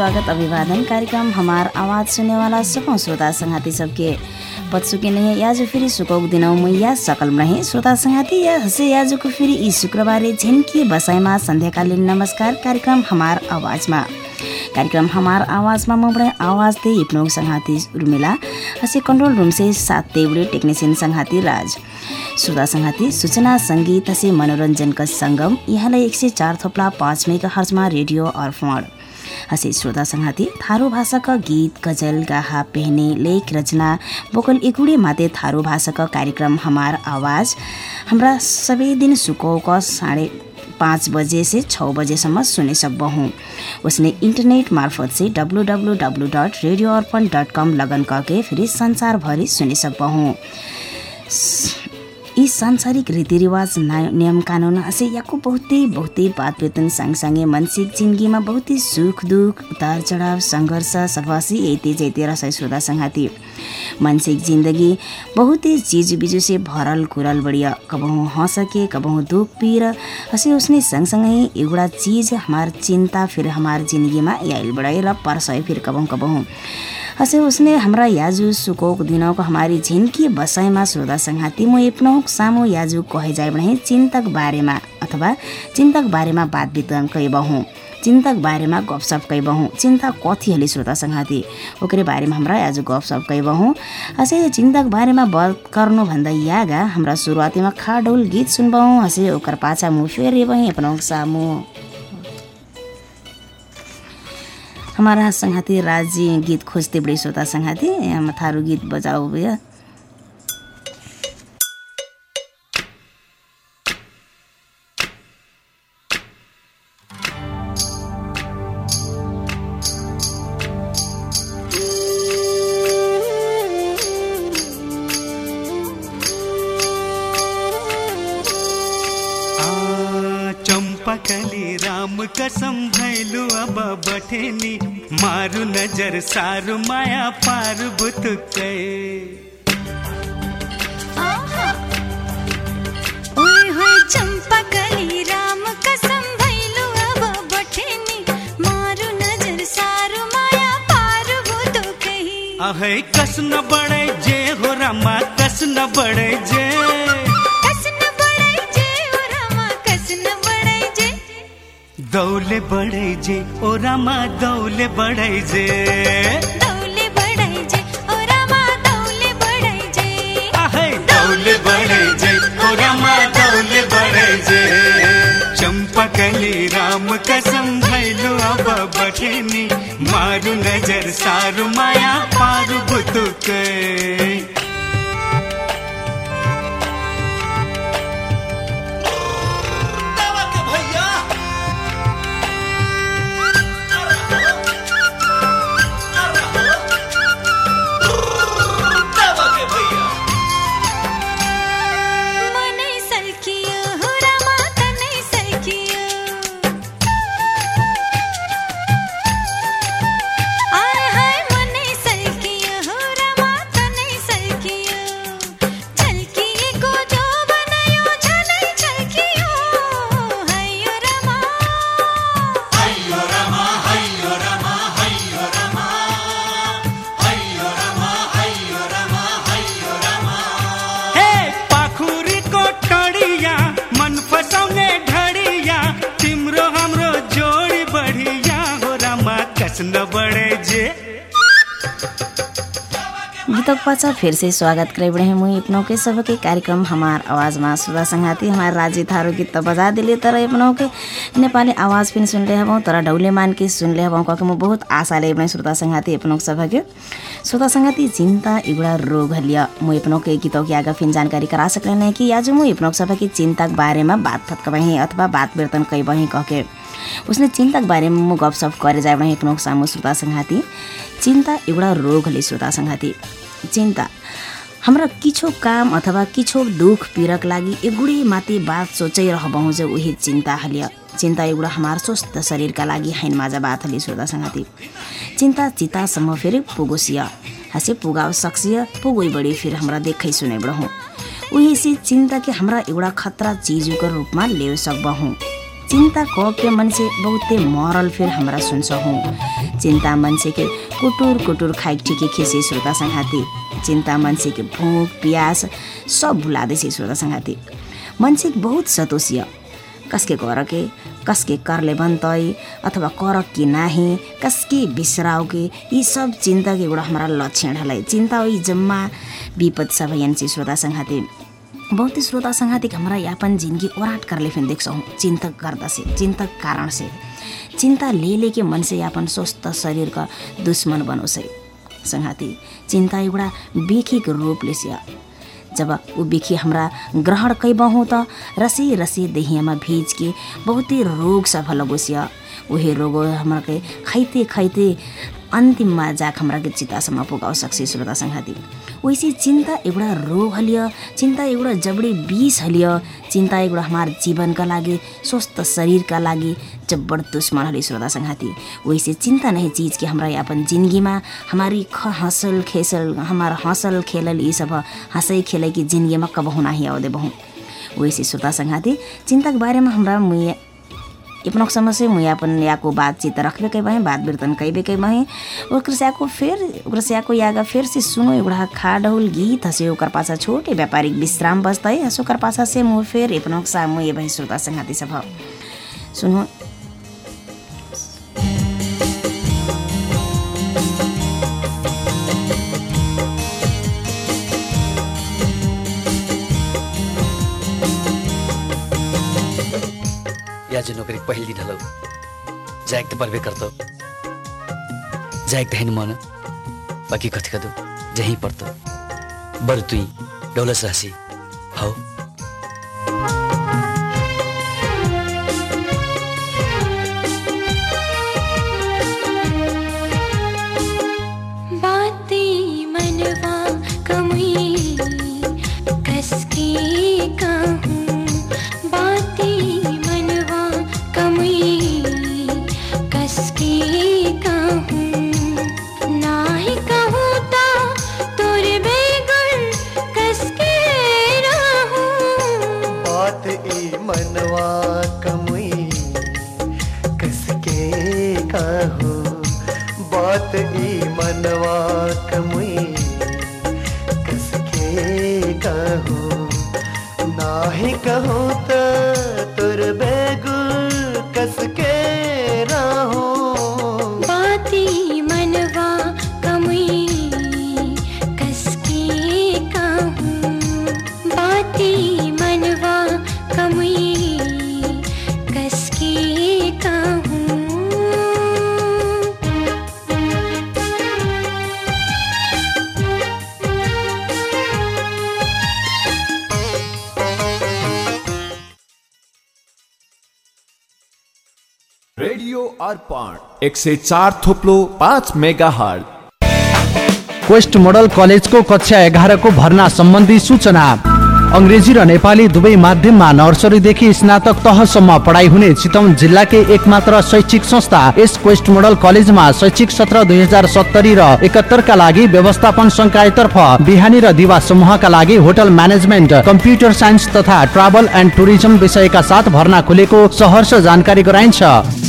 स्वागत अभिवादन कार्यक्रम हमार आवाज सुने वाला श्रोता संगाती सबके। पत्सुके नहीं याजु फेरि सुकौक दिनौ मैया सकल रहे श्रोता संगाती या हसे याजुको फेरि यी शुक्रबारे झिन्की बसाइमा सन्ध्याकालीन नमस्कार कार्यक्रम हमार आवाजमा। कार्यक्रम हमार आवाजमा म बडे आवाज दे इप्नो संघाती उर्मिला हसे कंट्रोल रूम से सात तेवड़े टेक्निशियन संघाती राज। श्रोता संघाती सूचना सङ्गीत हसे मनोरञ्जनका सङ्गम यहाँलाई एक सय चार थोप्ला पाँच मेगा हर्जमा रेडियो अर्पण। हसे श्रोता संघाती थारू भाषाका गीत गजल गाहा पेहने लेख रचना बोकल एकुडे माते थारू भाषाका कार्यक्रम हमार आवाज। हाम्रा सबै दिन सुकौक साढे पाँच बजे से छः बजेसम्म सुने सकबहूँ उसने इंटरनेट मार्फत से W W W dot radio Arpan dot com login करके फिर संसारभरि सुने सकबहूँ यी सांसारिक रीतिरिवाज नियम कानुन हसे याको बहुतै बहुतै बात वेतन सँगसँगै मानसिक जिन्दगीमा बहुतै सुख दुख उतार चढाव सङ्घर्ष सबसी यति जैते रसै श्रोता सङ्घाती। मानसिक जिन्दगी बहुतै चिज बिजु से भरल कुरल बढिया। कबहुँ हँसके कबहुँ दुख पीर हसे उसने सँगसँगै एउटा चिज हमार चिन्ता फिर हमार जिन्दगीमा याइल बढाइ र फिर कबहुँ कबहुँ। हसे उसने हाम्रा याजु सुकोक दिनको हमारी झिन्की बसाइमा श्रोता सङ्घाती म एप्नौक सामु याजु कहे जाए भने चिन्तक बारेमा अथवा चिन्तक बारेमा बात वितरण कैबहौँ। चिन्तक बारेमा गफसप कैबहौँ। चिन्ता कथी हली श्रोता सङ्घाती ओकरे बारेमा हाम्रा आज गफसप कैबहौँ। हसे चिन्तक बारेमा बात गर्नुभन्दा यागा हाम्रा सुरुवातीमा खाडौल गीत सुनबहौँ। हसे ओकर पाछा मु फेरि बहेँ सामु। हमारा संघाती राजी गीत खोजते बड़ी श्रोता संघाती। थारू गीत बजाओ भैया। चम्पकली राम कसम भैलु अब बठेनी। मारु नजर सारु माया पार बुतुकै ओए होए चम्पकली राम कसम भैलु अब बठेनी। मारु नजर सारु माया पार बुतु कही अहै कस न बढै जे हो रमा कस न बढै जे। दौले बढै जे ओ रमा दौले बढै जे। दौले बढै जे ओ रामा दौले बढै जे। अहै दौले बढै जे ओ रमा दौले बढै जे। चम्पकली राम कसम भैलु अब बठेनी मारु नजर सारु माया पारु बुतुकै। गीतक पाछा फिर से स्वागत करे बड़े हैं मुई अपनों के सबके कार्यक्रम हमार आवाज में सुधा संघाती हमार राजी थारो गीत बजा दिले तर अपनों के नेपाली आवाज फिर सुन ले हबो तर डौले मान के सुन ले हबो कके म बहुत आशा ले बने श्रोता संघाती अपनों सबके। श्रोता संघाती चिंता इगुड़ा रोग हलिया। मुई अपनों के गीतों की आगे फिर जानकारी करा सकले कि आज मुई अपनों सबके चिंता के बारे में बात फतकबही अथवा बात वर्तन कई बही कह उसने चिन्ताको बारेमा म गफसफ गरेर जाए भने हिप्नोक सामु श्रोता सङ्घाती। चिन्ता एउटा रोग हले श्रोता सङ्घाती। चिन्ता हाम्रा किछो काम अथवा किछो दुख पीड़क लागि एगुडी माथि बात सोचिरहबहु जे उही चिन्ता हलिय। चिन्ता एउटा हमार स्वस्थ शरीरका लागि हैन माझा बात हली श्रोता सङ्घाती। चिन्ता चितासम्म फेरि पुगोसिय। हसे पुगाव सक्सिय पुगोइ बढी फिर हमरा देखै सुनै उही से चिन्ता के हमरा एउटा खतरा चीजको रूपमा ले सकबहौँ। चिंता क के मन से बहुते मरल फिर हमरा सुनसहूँ। चिंता मान्छे के कुटुर कुटुर खाइक ठिकी खिसे श्रोता संघाती चिंता मान्छे के भूख प्यास सब भुला देसी श्रोता संघाती मान्छे बहुत सतोषिय। कसके कर के कसके करले बनतै अथवा कर कि नाही कसके बिसराव के यी सब चिंता के एउटा हमारा लक्षण चिंता वही जम्मा विपद सब यानी श्रोता संघाती बहुते श्रोता संघातिक हमारा यापन जिंदगी ओराट कर ले फिर देख सकूँ चिंतक गर्दा से चिंतक कारण से चिंता ले लेके मन से यापन स्वस्थ शरीर का दुश्मन बनोस्। संघाती चिंता एउटा बेखिक रूपले से जब ऊ बेखी हमरा ग्रहण कैबहूँ त रसी रसी देहियामा भीज के बहुते रोग सब लगोसिया उहे रोग हमरा खैते खैते अन्तिममा हमरा के चितासम्म पुगाउ सक्छ श्रोता संघाती वैसे चिन्ता एउटा रोग हलिय चिन्ता एउटा जबडी विष हलिय चिन्ता एउटा हमार जीवनका लागि स्वस्थ शरीरका लागि जब्बड़ दुश्मन हली श्रोता संघाती वैसे चिंता नहीं चीज़ कि हमरा अपन जिंदगीमा हमारी ख हंसल खेसल हमार हंसल खेलल ये सब हंसै खेलै कि जिंदगीमा कबहु नाही आवे देबहु वैसे श्रोता संघाती चिंता के बारे में हमरा समस्या मुझे अपन याको बातचीत रखबे कै बहे बात बिर्तन कैबे कै बहे ओकर से याको फिर ओकर से याको यागा फिर से सुनो एउटा खाडहुल गीत हसे ओकर पाछा छोटे व्यापारिक विश्राम बस्दै हस ओकर पाछा से मुँह फिर अपना सा मुझे भाई श्रोता संघाती सब सुनो याज नोकरी पहिल दिन हलो जायक त परबे करतो। जायक त हेन मन। बाकी कथी कदो जहीं पड़तो बर तुई डौलस राशि हौ। एक सय चार थोप्लो पाँच मेगा हर्ट क्वेस्ट मोडल कलेजको कक्षा एघारको भर्ना सम्बन्धी सूचना। अङ्ग्रेजी र नेपाली दुवै माध्यममा नर्सरीदेखि स्नातक तहसम्म पढाइ हुने चितवन जिल्लाकै एकमात्र शैक्षिक संस्था यस क्वेस्ट मोडल कलेजमा शैक्षिक सत्र दुई हजार सत्तरी र एकहत्तरका लागि व्यवस्थापन संकायतर्फ बिहानी र दिवा समूहका लागि होटल म्यानेजमेन्ट कम्प्युटर साइन्स तथा ट्राभल एन्ड टुरिज्म विषयका साथ भर्ना खुलेको सहर्ष जानकारी गराइन्छ।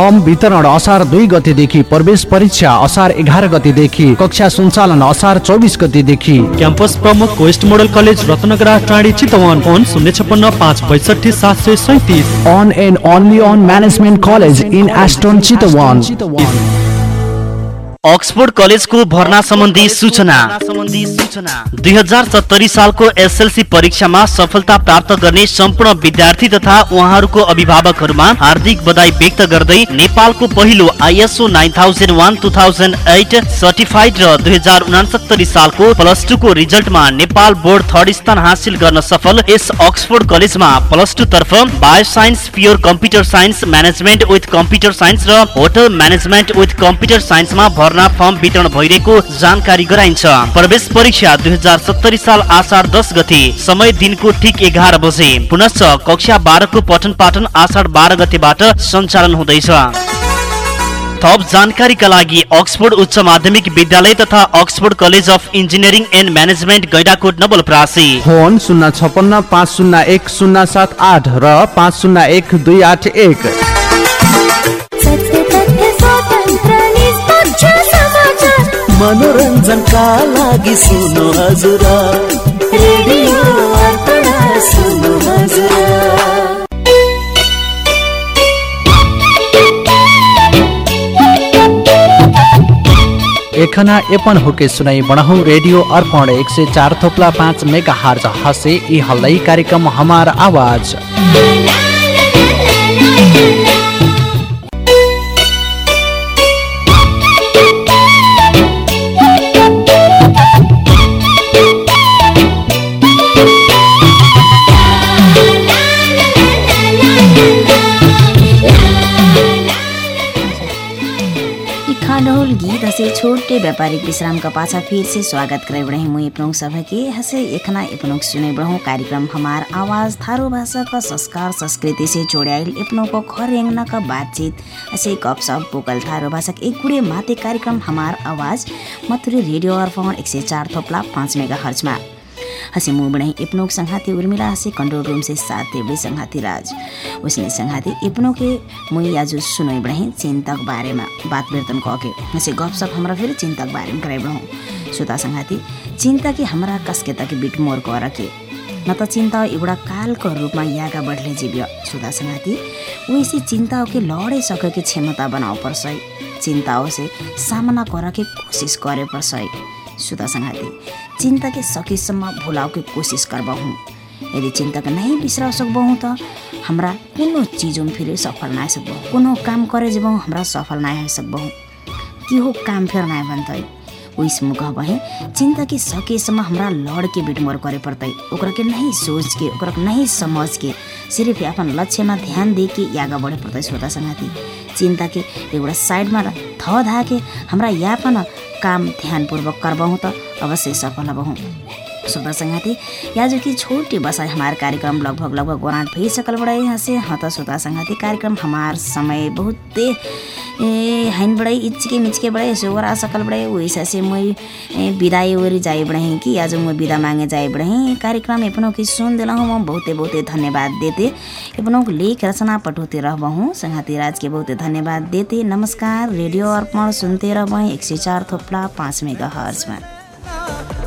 फर्म वितरण असार दुई गतेदेखि प्रवेश परीक्षा असार एघार गतेदेखि कक्षा सञ्चालन असार चौबिस गतेदेखि क्याम्पस प्रमुख वेस्ट मोडल कलेज रत्नगरा टाढी चितवन फोन शून्य छप्पन्न पाँच बैसठी सात सय सैतिस on and only on Management College in Ashton, Chittagong. Oxford कलेजको भर्ना सम्बन्धी सूचना। दुई हजार सत्तरी सालको एसएलसी परीक्षामा सफलता प्राप्त गर्ने सम्पूर्ण विद्यार्थी तथा उहाँहरूको अभिभावकहरूमा हार्दिक बधाई व्यक्त गर्दै नेपालको पहिलो ISO nine thousand one two thousand eight certified र दुई हजार उनासत्तरी सालको प्लस टू को रिजल्टमा नेपाल बोर्ड थर्ड स्थान हासिल गर्न सफल यस अक्सफोर्ड कलेजमा प्लस टू तर्फ bio science pure computer science management with computer science र होटल म्यानेजमेन्ट विथ कम्प्युटर साइन्समा भर्ना फर्म वितरण भइरहेको जानकारी गराइन्छ। प्रवेश परीक्षा दुई हजार सत्तरी साल आषाढ दस गते समय दिनको ठिक एघार बजे। पुनश्च कक्षा बाह्रको पठन पाठन आषाढ बाह्र गतेबाट सञ्चालन हुँदैछ। थप जानकारीका लागि अक्सफोर्ड उच्च माध्यमिक विद्यालय तथा Oxford college of engineering and management Gaindakot Nawalparasi. Phone शून्य छपन्न पाँच शून्य एक शून्य सात आठ र पाँच शून्य एक दुई आठ एक। मनोरञ्जनका लागि सुन्नु हजुर रेडियो अर्पण सुन्नु हजुर एखना एपन हुके सुनाई बढाउँ रेडियो अर्पण एक सय चार थोप्ला पाँच मेगा हार्ज हसे यी हल्लै कार्यक्रम हमार आवाज हसे छोटे व्यापारिक विश्राम का पाछा फिर से स्वागत करे बढ़े मुई के हसे एखना अपनों सुने बढ़ो कार्यक्रम हमार आवाज थारो भाषा का संस्कार संस्कृति से जोड़ाइल अपनों को खर का बातचीत। हसे गप सप थारो भाषा एक गुड़े माते कार्यक्रम हमार आवाज मथुरी रेडियो अर्पण एक सय चार थोप्ला पाँच मेगा हर्चमा हसी मुँह बढ़े इपनोक संघाती उर्मिला हसी कंट्रोल रूम से साथ देवड़े संघाती राज। उसने संघाती इपनों के मुई आज सुनई बढ़े चिंतक बारे में बात बेर्तन कह के हसी गप सप हमरा फिर चिंतक बारे में कराई बढ़ो सुता संघाती चिंता के हमरा कसके तक बिट मोर कर के न त चिन्ता एउटा कालको रूपमा यागा बढले जीव्य। सुधा संगाती वैसे चिंताओं के लड़े के क्षमता बनाओ पर्छ चिंताओं से सामना करे के कोशिश करे पर्छ सुधा संगाती चिंता के सकेसम्म भुलाओ के कोशिश करबहूँ यदि चिंता के नहीं बिसरा सकबहूँ त हमरा कोनो चीजों फिर सफल ना सकबहूँ कोनो काम करे जबहूँ हमरा सफल ना हो सकबहूँ कि हो काम फिर ना बनतै उस मुख बहे चिंता के सकेसम्म हमरा लड़ के बिटमोर करे पड़तै ओकरा के सोच के ओकरा के समझ के सिर्फ अपन लक्ष्यमा ध्यान दे के आगा बढ़े पड़तै श्रोता संगाती चिंता के एउटा साइडमा थ धा के हमरा यापन काम ध्यानपूर्वक करबहूँ त अवश्य सफल हबहूँ श्रोता संगाती। आज की छोटी बस हमार कार्यक्रम लगभग लगभग गोराट भई सकल बड़े यहाँ से। हाँ तो श्रोता संगाती कार्यक्रम हमार समय बहुते ए हाइन बड़े इचके मिचके बड़े सोगर आ सकल बड़े वैसा से मैं विदाई ओरी जाए कि। आज मैं विदा मांगे जाए बड़े कार्यक्रम अपनों की सुन दिला मैं बहुते बहुते धन्यवाद देते। अपनों लेख रचना पठोते रहबहूँ। संघाती राज के बहुते धन्यवाद देते। नमस्कार। रेडियो अर्पण सुनते रहबहूँ। एक सौ चार थोपला पाँच मेगा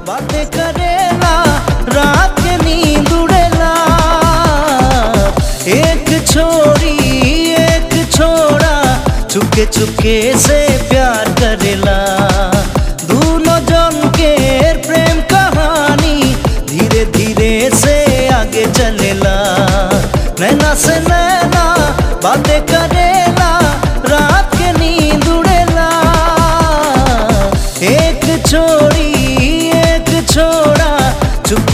बातें करेला, रात के नींद उड़ेला। एक छोरी, एक छोरा, चुपके चुपके से प्यार करेला। दोनों जन के प्रेम कहानी धीरे धीरे से आगे चलेला। नैना से नैना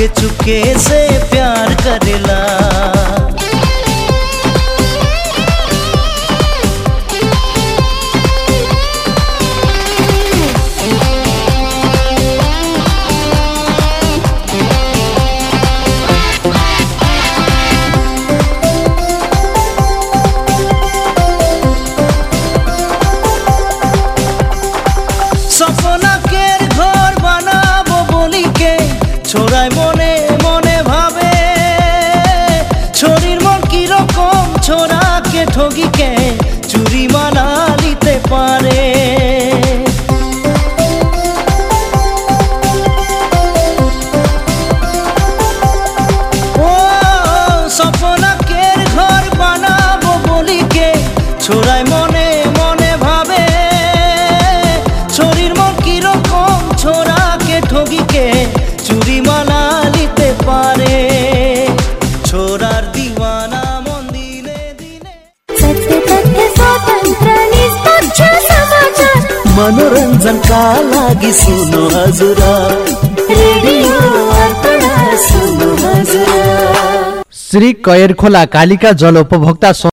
चुपके से प्यार करेला যায় মনে মনে ভাবে। শরীর মন কীরকম ছোড়াকে ঠগিকে চুরি মানা নিতে পারে। ছোড়ার দিওয়ানা মন দিনে দিনে मनोरञ्जन শ্রী কয়ের খোলা কালিকা জল উপভোক্তা